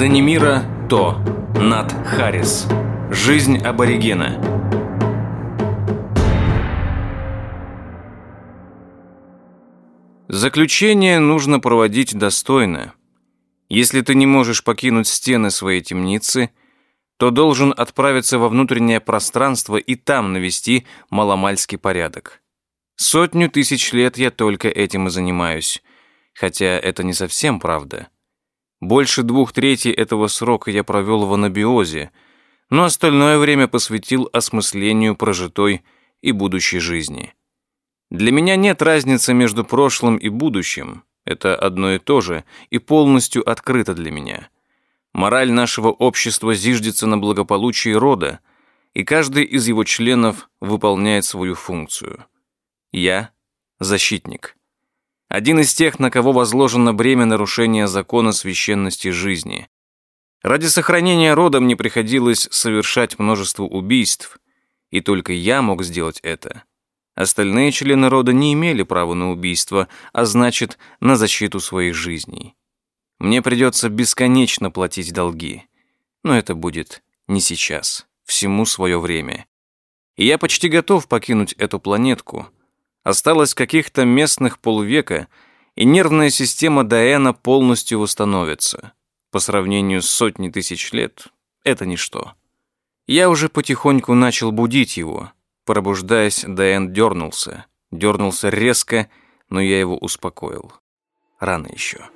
Данимира То. Нат Харрис. Жизнь аборигена. Заключение нужно проводить достойно. Если ты не можешь покинуть стены своей темницы, то должен отправиться во внутреннее пространство и там навести маломальский порядок. Сотню тысяч лет я только этим и занимаюсь, хотя это не совсем правда. Больше двух третей этого срока я провел в анабиозе, но остальное время посвятил осмыслению прожитой и будущей жизни. Для меня нет разницы между прошлым и будущим. Это одно и то же и полностью открыто для меня. Мораль нашего общества зиждется на благополучии рода, и каждый из его членов выполняет свою функцию. Я – защитник. Один из тех, на кого возложено бремя нарушения закона священности жизни. Ради сохранения рода мне приходилось совершать множество убийств, и только я мог сделать это – Остальные члены рода не имели права на убийство, а значит, на защиту своих жизней. Мне придется бесконечно платить долги. Но это будет не сейчас, всему свое время. И я почти готов покинуть эту планетку. Осталось каких-то местных полвека, и нервная система Даэна полностью восстановится. По сравнению с сотней тысяч лет, это ничто. Я уже потихоньку начал будить его — Пробуждаясь, Дэн дернулся. Дернулся резко, но я его успокоил. Рано еще.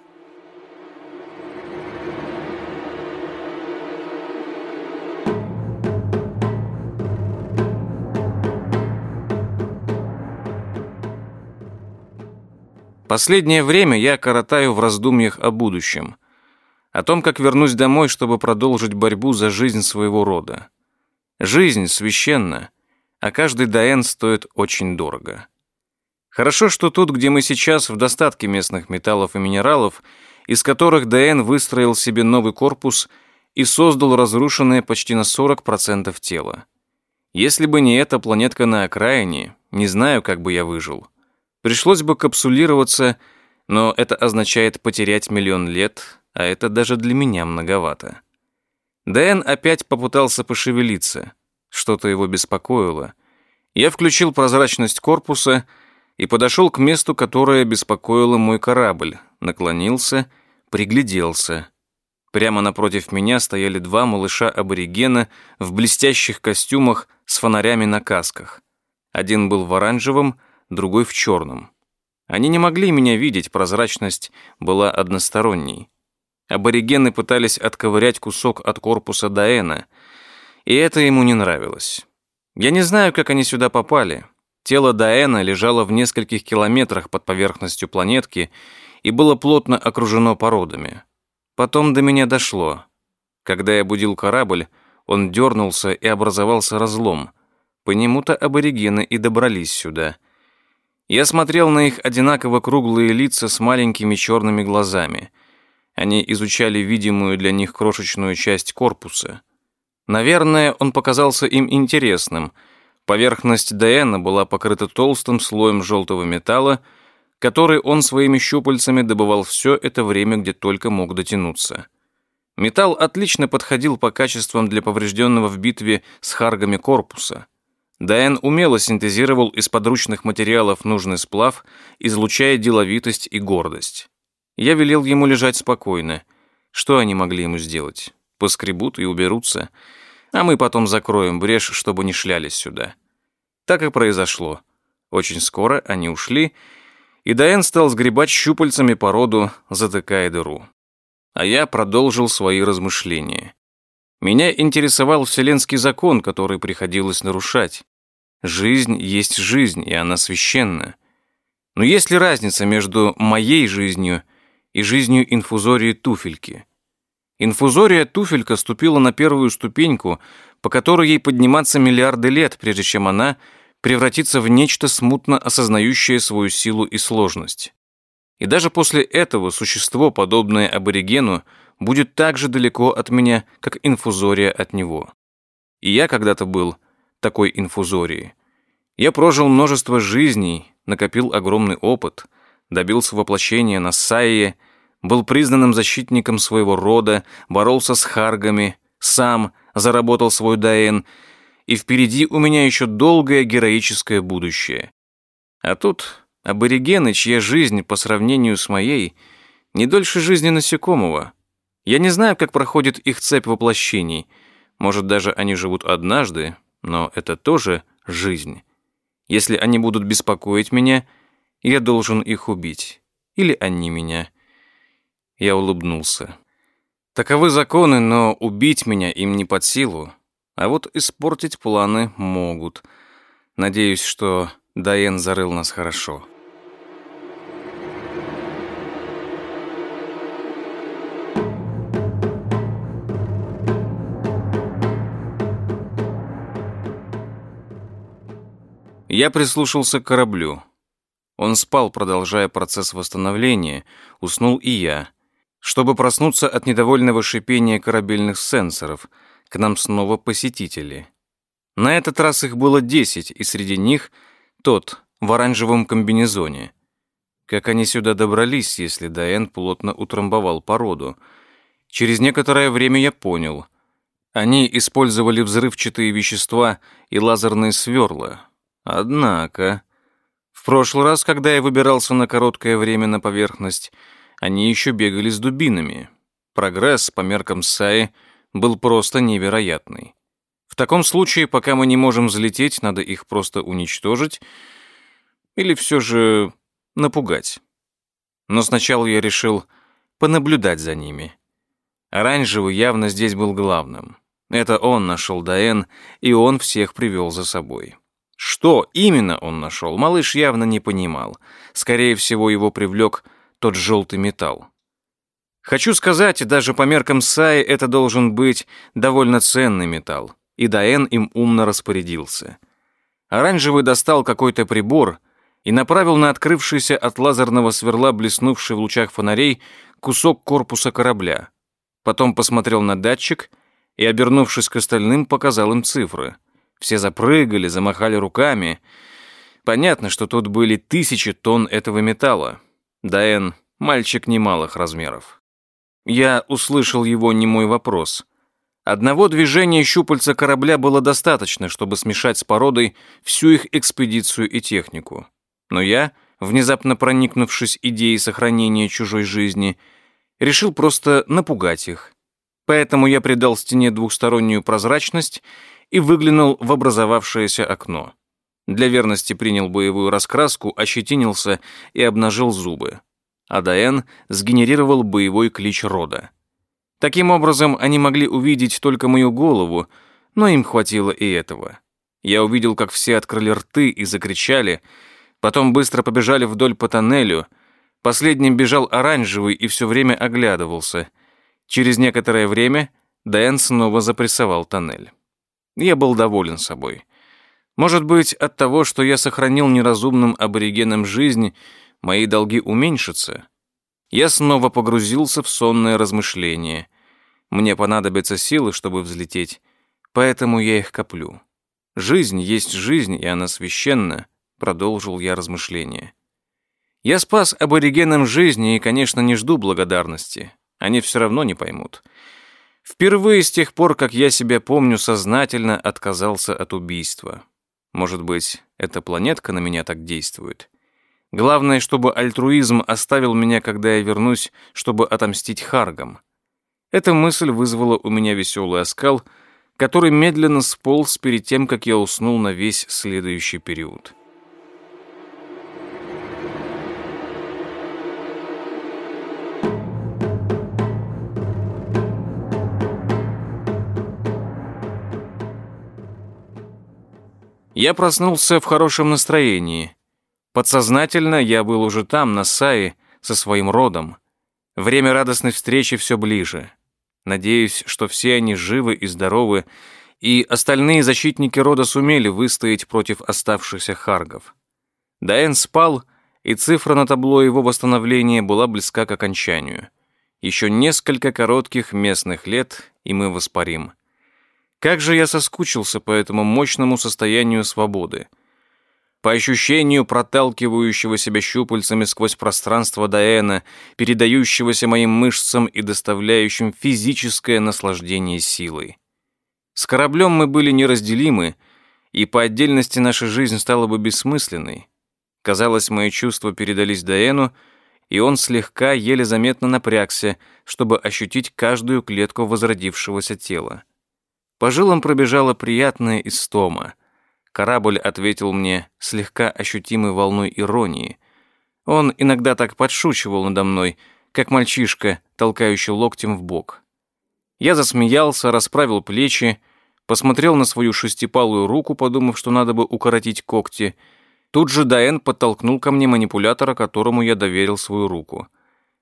Последнее время я коротаю в раздумьях о будущем. О том, как вернусь домой, чтобы продолжить борьбу за жизнь своего рода. Жизнь священна, а каждый даэн стоит очень дорого. Хорошо, что тут, где мы сейчас, в достатке местных металлов и минералов, из которых ДН выстроил себе новый корпус и создал разрушенное почти на 40% тело. Если бы не эта планетка на окраине, не знаю, как бы я выжил. Пришлось бы капсулироваться, но это означает потерять миллион лет, а это даже для меня многовато. Дэн опять попытался пошевелиться — что-то его беспокоило. Я включил прозрачность корпуса и подошел к месту, которое беспокоило мой корабль, наклонился, пригляделся. Прямо напротив меня стояли два малыша-аборигена в блестящих костюмах с фонарями на касках. Один был в оранжевом, другой в черном. Они не могли меня видеть, прозрачность была односторонней. Аборигены пытались отковырять кусок от корпуса Даэна — и это ему не нравилось. Я не знаю, как они сюда попали. Тело Даэна лежало в нескольких километрах под поверхностью планетки и было плотно окружено породами. Потом до меня дошло. Когда я будил корабль, он дернулся и образовался разлом. По нему-то аборигены и добрались сюда. Я смотрел на их одинаково круглые лица с маленькими черными глазами. Они изучали видимую для них крошечную часть корпуса — Наверное, он показался им интересным. Поверхность Дэна была покрыта толстым слоем желтого металла, который он своими щупальцами добывал все это время, где только мог дотянуться. Металл отлично подходил по качествам для поврежденного в битве с харгами корпуса. Дайан умело синтезировал из подручных материалов нужный сплав, излучая деловитость и гордость. Я велел ему лежать спокойно. Что они могли ему сделать? Поскребут и уберутся — а мы потом закроем брешь, чтобы не шлялись сюда. Так и произошло. Очень скоро они ушли, и Дайен стал сгребать щупальцами породу, затыкая дыру. А я продолжил свои размышления. Меня интересовал вселенский закон, который приходилось нарушать. Жизнь есть жизнь, и она священна. Но есть ли разница между моей жизнью и жизнью инфузории туфельки? Инфузория туфелька ступила на первую ступеньку, по которой ей подниматься миллиарды лет, прежде чем она превратится в нечто смутно осознающее свою силу и сложность. И даже после этого существо, подобное аборигену, будет так же далеко от меня, как инфузория от него. И я когда-то был такой инфузорией. Я прожил множество жизней, накопил огромный опыт, добился воплощения на Сайе, был признанным защитником своего рода, боролся с харгами, сам заработал свой Даэн, и впереди у меня еще долгое героическое будущее. А тут аборигены, чья жизнь по сравнению с моей не дольше жизни насекомого. Я не знаю, как проходит их цепь воплощений. Может, даже они живут однажды, но это тоже жизнь. Если они будут беспокоить меня, я должен их убить. Или они меня. Я улыбнулся. Таковы законы, но убить меня им не под силу. А вот испортить планы могут. Надеюсь, что Дайен зарыл нас хорошо. Я прислушался к кораблю. Он спал, продолжая процесс восстановления, уснул и я. Чтобы проснуться от недовольного шипения корабельных сенсоров, к нам снова посетители. На этот раз их было десять, и среди них тот в оранжевом комбинезоне. Как они сюда добрались, если Дайен плотно утрамбовал породу? Через некоторое время я понял. Они использовали взрывчатые вещества и лазерные сверла, Однако, в прошлый раз, когда я выбирался на короткое время на поверхность, они еще бегали с дубинами. Прогресс по меркам Саи был просто невероятный. В таком случае, пока мы не можем взлететь, надо их просто уничтожить или все же напугать. Но сначала я решил понаблюдать за ними. Оранжевый явно здесь был главным. Это он нашел Даэн, и он всех привел за собой. Что именно он нашел, малыш явно не понимал. Скорее всего, его привлек тот желтый металл. Хочу сказать, даже по меркам Саи это должен быть довольно ценный металл, и Даэн им умно распорядился. Оранжевый достал какой-то прибор и направил на открывшийся от лазерного сверла, блеснувший в лучах фонарей, кусок корпуса корабля. Потом посмотрел на датчик и, обернувшись к остальным, показал им цифры — все запрыгали, замахали руками. Понятно, что тут были тысячи тонн этого металла. Даэн — мальчик немалых размеров. Я услышал его немой вопрос. Одного движения щупальца корабля было достаточно, чтобы смешать с породой всю их экспедицию и технику. Но я, внезапно проникнувшись идеей сохранения чужой жизни, решил просто напугать их. Поэтому я придал стене двухстороннюю прозрачность и выглянул в образовавшееся окно. Для верности принял боевую раскраску, ощетинился и обнажил зубы. А Даэн сгенерировал боевой клич рода. Таким образом, они могли увидеть только мою голову, но им хватило и этого. Я увидел, как все открыли рты и закричали, потом быстро побежали вдоль по тоннелю. Последним бежал оранжевый и все время оглядывался. Через некоторое время Дэн снова запрессовал тоннель. Я был доволен собой. Может быть, от того, что я сохранил неразумным аборигенам жизнь, мои долги уменьшатся? Я снова погрузился в сонное размышление. Мне понадобятся силы, чтобы взлететь, поэтому я их коплю. Жизнь есть жизнь, и она священна, продолжил я размышления. Я спас аборигенам жизни и, конечно, не жду благодарности. Они все равно не поймут. Впервые с тех пор, как я себя помню, сознательно отказался от убийства. Может быть, эта планетка на меня так действует? Главное, чтобы альтруизм оставил меня, когда я вернусь, чтобы отомстить Харгам. Эта мысль вызвала у меня веселый оскал, который медленно сполз перед тем, как я уснул на весь следующий период. Я проснулся в хорошем настроении. Подсознательно я был уже там, на Сае, со своим родом. Время радостной встречи все ближе. Надеюсь, что все они живы и здоровы, и остальные защитники рода сумели выстоять против оставшихся харгов. Даэн спал, и цифра на табло его восстановления была близка к окончанию. Еще несколько коротких местных лет, и мы воспарим. Как же я соскучился по этому мощному состоянию свободы. по ощущению проталкивающего себя щупальцами сквозь пространство Даэна, передающегося моим мышцам и доставляющим физическое наслаждение силой. С кораблем мы были неразделимы, и по отдельности наша жизнь стала бы бессмысленной. Казалось, мои чувства передались Даэну, и он слегка, еле заметно напрягся, чтобы ощутить каждую клетку возродившегося тела. По жилам пробежала приятная истома — Корабль ответил мне слегка ощутимой волной иронии. Он иногда так подшучивал надо мной, как мальчишка, толкающий локтем в бок. Я засмеялся, расправил плечи, посмотрел на свою шестипалую руку, подумав, что надо бы укоротить когти. Тут же Даэн подтолкнул ко мне манипулятора, которому я доверил свою руку.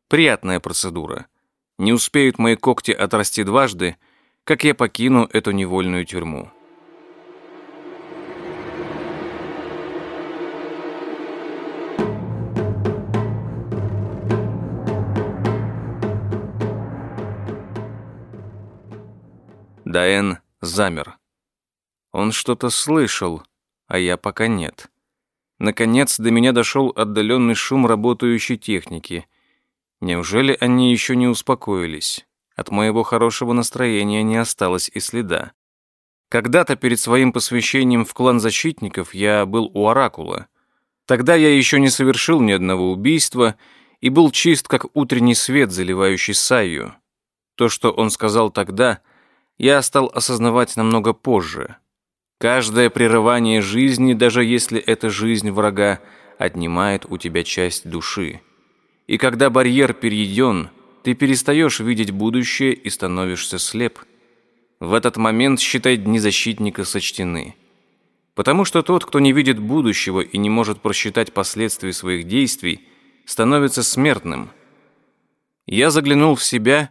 Приятная процедура. Не успеют мои когти отрасти дважды, как я покину эту невольную тюрьму. Даэн замер. Он что-то слышал, а я пока нет. Наконец до меня дошел отдаленный шум работающей техники. Неужели они еще не успокоились? От моего хорошего настроения не осталось и следа. Когда-то перед своим посвящением в клан защитников я был у Оракула. Тогда я еще не совершил ни одного убийства и был чист, как утренний свет, заливающий Сайю. То, что он сказал тогда — я стал осознавать намного позже. Каждое прерывание жизни, даже если это жизнь врага, отнимает у тебя часть души. И когда барьер перейден, ты перестаешь видеть будущее и становишься слеп. В этот момент, считай, дни защитника сочтены. Потому что тот, кто не видит будущего и не может просчитать последствия своих действий, становится смертным. Я заглянул в себя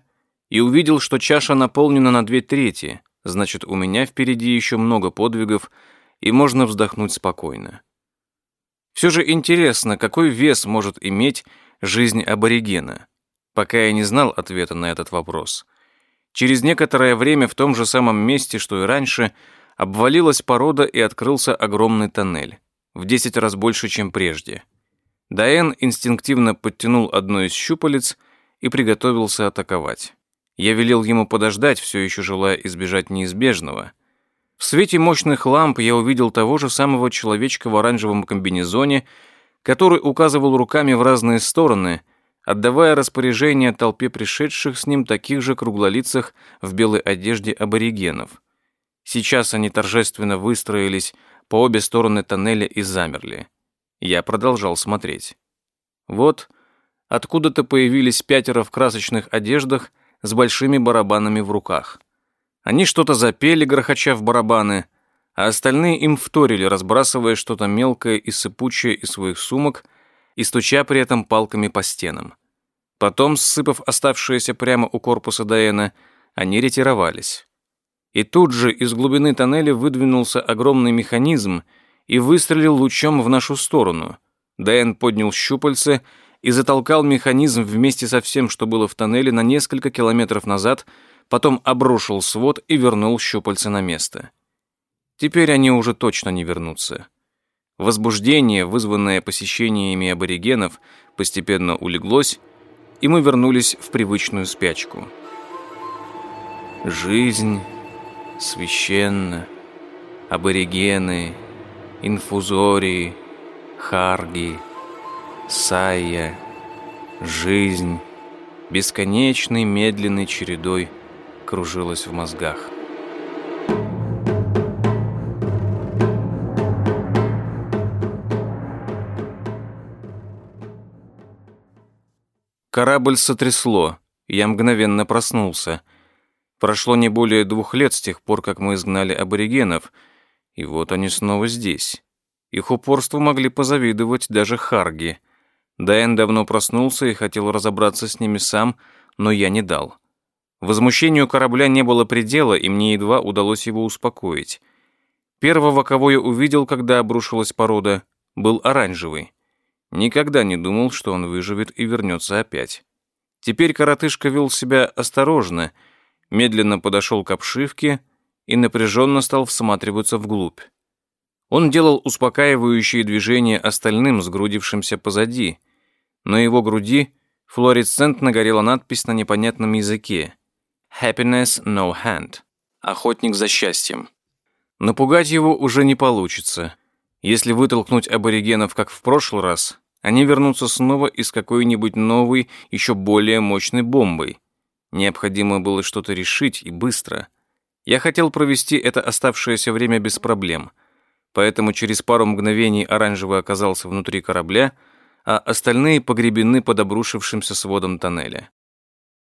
и увидел, что чаша наполнена на две трети, значит, у меня впереди еще много подвигов, и можно вздохнуть спокойно. Все же интересно, какой вес может иметь жизнь аборигена? Пока я не знал ответа на этот вопрос. Через некоторое время в том же самом месте, что и раньше, обвалилась порода и открылся огромный тоннель, в 10 раз больше, чем прежде. Даэн инстинктивно подтянул одно из щупалец и приготовился атаковать. Я велел ему подождать, все еще желая избежать неизбежного. В свете мощных ламп я увидел того же самого человечка в оранжевом комбинезоне, который указывал руками в разные стороны, отдавая распоряжение толпе пришедших с ним таких же круглолицах в белой одежде аборигенов. Сейчас они торжественно выстроились по обе стороны тоннеля и замерли. Я продолжал смотреть. Вот откуда-то появились пятеро в красочных одеждах с большими барабанами в руках. Они что-то запели, грохоча в барабаны, а остальные им вторили, разбрасывая что-то мелкое и сыпучее из своих сумок и стуча при этом палками по стенам. Потом, ссыпав оставшиеся прямо у корпуса Даэна, они ретировались. И тут же из глубины тоннеля выдвинулся огромный механизм и выстрелил лучом в нашу сторону. Даэн поднял щупальце и затолкал механизм вместе со всем, что было в тоннеле, на несколько километров назад, потом обрушил свод и вернул щупальца на место. Теперь они уже точно не вернутся. Возбуждение, вызванное посещениями аборигенов, постепенно улеглось, и мы вернулись в привычную спячку. Жизнь священна, аборигены, инфузории, харги — Сая, жизнь, бесконечной медленной чередой кружилась в мозгах. Корабль сотрясло, я мгновенно проснулся. Прошло не более двух лет с тех пор, как мы изгнали аборигенов, и вот они снова здесь. Их упорству могли позавидовать даже харги — Дайен давно проснулся и хотел разобраться с ними сам, но я не дал. Возмущению корабля не было предела, и мне едва удалось его успокоить. Первого, кого я увидел, когда обрушилась порода, был оранжевый. Никогда не думал, что он выживет и вернется опять. Теперь коротышка вел себя осторожно, медленно подошел к обшивке и напряженно стал всматриваться вглубь. Он делал успокаивающие движения остальным, сгрудившимся позади. На его груди флуоресцентно горела надпись на непонятном языке «Happiness no hand» – «Охотник за счастьем». Напугать его уже не получится. Если вытолкнуть аборигенов, как в прошлый раз, они вернутся снова и с какой-нибудь новой, еще более мощной бомбой. Необходимо было что-то решить и быстро. Я хотел провести это оставшееся время без проблем, поэтому через пару мгновений оранжевый оказался внутри корабля, а остальные погребены под обрушившимся сводом тоннеля.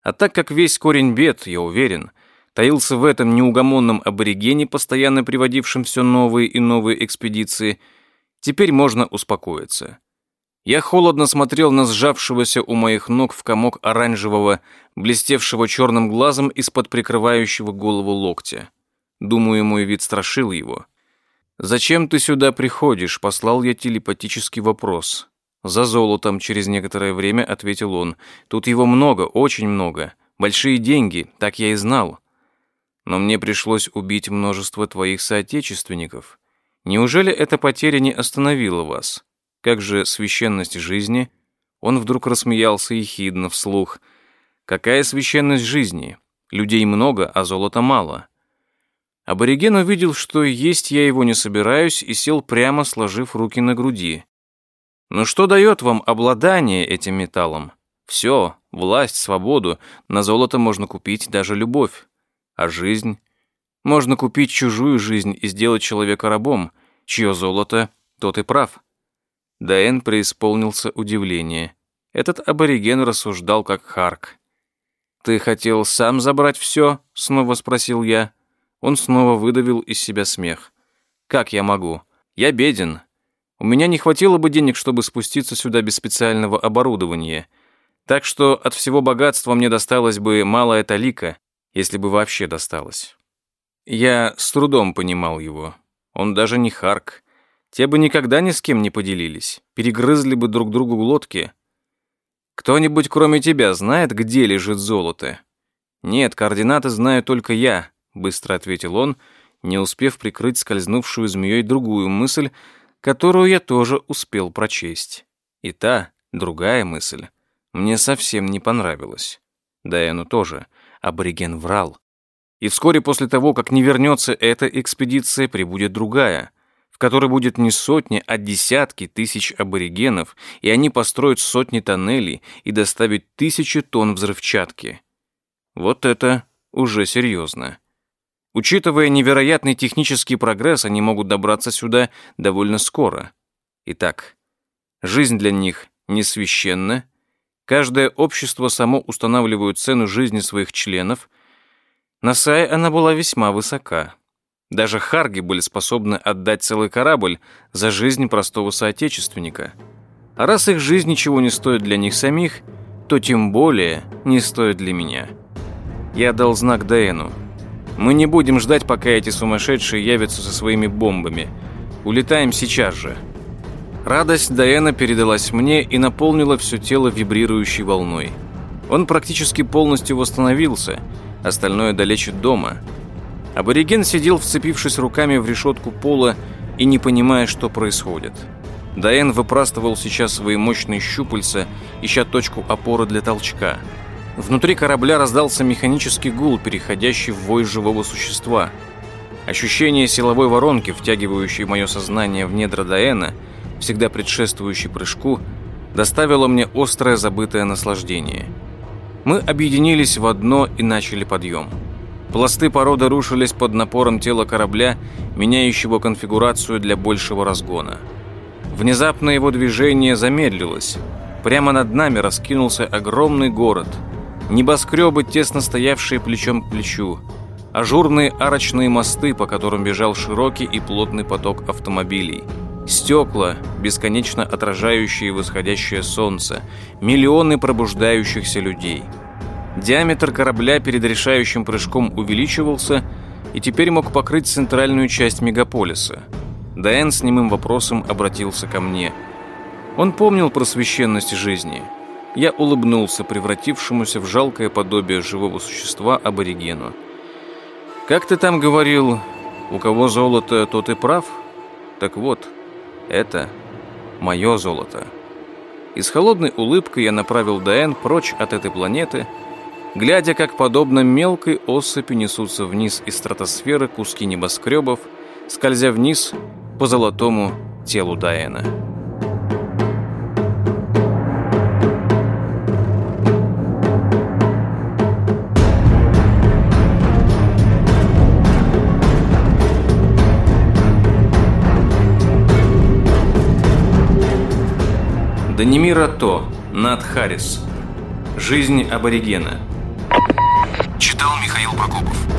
А так как весь корень бед, я уверен, таился в этом неугомонном аборигене, постоянно приводившем все новые и новые экспедиции, теперь можно успокоиться. Я холодно смотрел на сжавшегося у моих ног в комок оранжевого, блестевшего черным глазом из-под прикрывающего голову локтя. Думаю, мой вид страшил его. «Зачем ты сюда приходишь?» — послал я телепатический вопрос. «За золотом», — через некоторое время ответил он. «Тут его много, очень много. Большие деньги, так я и знал но мне пришлось убить множество твоих соотечественников. Неужели эта потеря не остановила вас? Как же священность жизни?» Он вдруг рассмеялся ехидно вслух. «Какая священность жизни? Людей много, а золота мало». Абориген увидел, что есть я его не собираюсь, и сел прямо, сложив руки на груди. «Но что дает вам обладание этим металлом? Все, власть, свободу, на золото можно купить даже любовь. А жизнь? Можно купить чужую жизнь и сделать человека рабом, чье золото, тот и прав. Даэн преисполнился удивление. Этот абориген рассуждал как Харк. «Ты хотел сам забрать все?» — снова спросил я. Он снова выдавил из себя смех. «Как я могу? Я беден. У меня не хватило бы денег, чтобы спуститься сюда без специального оборудования. Так что от всего богатства мне досталось бы малая талика, если бы вообще досталось. Я с трудом понимал его. Он даже не Харк. Те бы никогда ни с кем не поделились, перегрызли бы друг другу глотки. Кто-нибудь, кроме тебя, знает, где лежит золото? Нет, координаты знаю только я, быстро ответил он, не успев прикрыть скользнувшую змеей другую мысль, которую я тоже успел прочесть. И та, другая мысль, мне совсем не понравилась. Дайану тоже — абориген врал. И вскоре после того, как не вернется эта экспедиция, прибудет другая, в которой будет не сотни, а десятки тысяч аборигенов, и они построят сотни тоннелей и доставят тысячи тонн взрывчатки. Вот это уже серьезно. Учитывая невероятный технический прогресс, они могут добраться сюда довольно скоро. Итак, жизнь для них не священна, Каждое общество само устанавливает цену жизни своих членов. На Сае она была весьма высока. Даже харги были способны отдать целый корабль за жизнь простого соотечественника. А раз их жизнь ничего не стоит для них самих, то тем более не стоит для меня. Я дал знак Дэйну. Мы не будем ждать, пока эти сумасшедшие явятся со своими бомбами. Улетаем сейчас же. Радость Дайана передалась мне и наполнила все тело вибрирующей волной. Он практически полностью восстановился, остальное долечит дома. Абориген сидел, вцепившись руками в решетку пола и не понимая, что происходит. Дайан выпрастывал сейчас свои мощные щупальца, ища точку опоры для толчка. Внутри корабля раздался механический гул, переходящий в вой живого существа. Ощущение силовой воронки, втягивающей мое сознание в недра Дайена – всегда предшествующий прыжку, доставило мне острое забытое наслаждение. Мы объединились в одно и начали подъем. Пласты породы рушились под напором тела корабля, меняющего конфигурацию для большего разгона. Внезапно его движение замедлилось. Прямо над нами раскинулся огромный город. Небоскребы, тесно стоявшие плечом к плечу. Ажурные арочные мосты, по которым бежал широкий и плотный поток автомобилей – Стекла, бесконечно отражающие восходящее солнце, миллионы пробуждающихся людей. Диаметр корабля перед решающим прыжком увеличивался и теперь мог покрыть центральную часть мегаполиса. Дэн с немым вопросом обратился ко мне. Он помнил про священность жизни. Я улыбнулся превратившемуся в жалкое подобие живого существа аборигену. «Как ты там говорил, у кого золото, тот и прав?» Так вот, это мое золото. И с холодной улыбкой я направил Дэн прочь от этой планеты, глядя, как подобно мелкой особи несутся вниз из стратосферы куски небоскребов, скользя вниз по золотому телу Дайена. Данимира То, Над Харрис. Жизнь аборигена. Читал Михаил Прокопов.